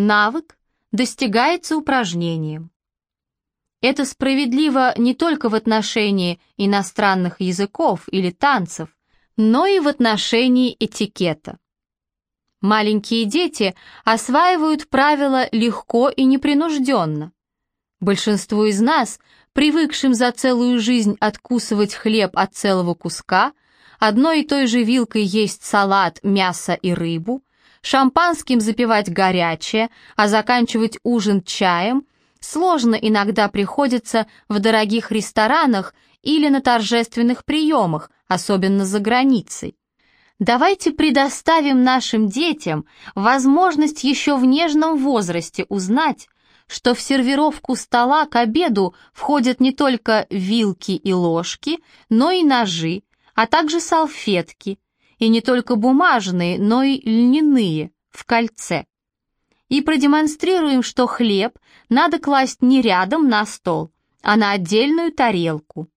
Навык достигается упражнением. Это справедливо не только в отношении иностранных языков или танцев, но и в отношении этикета. Маленькие дети осваивают правила легко и непринужденно. Большинству из нас, привыкшим за целую жизнь откусывать хлеб от целого куска, одной и той же вилкой есть салат, мясо и рыбу, шампанским запивать горячее, а заканчивать ужин чаем, сложно иногда приходится в дорогих ресторанах или на торжественных приемах, особенно за границей. Давайте предоставим нашим детям возможность еще в нежном возрасте узнать, что в сервировку стола к обеду входят не только вилки и ложки, но и ножи, а также салфетки, и не только бумажные, но и льняные, в кольце. И продемонстрируем, что хлеб надо класть не рядом на стол, а на отдельную тарелку.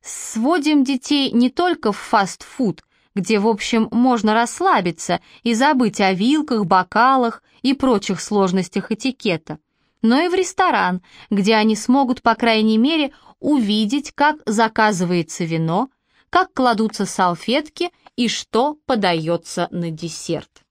Сводим детей не только в фастфуд, где, в общем, можно расслабиться и забыть о вилках, бокалах и прочих сложностях этикета, но и в ресторан, где они смогут, по крайней мере, увидеть, как заказывается вино, как кладутся салфетки и что подается на десерт.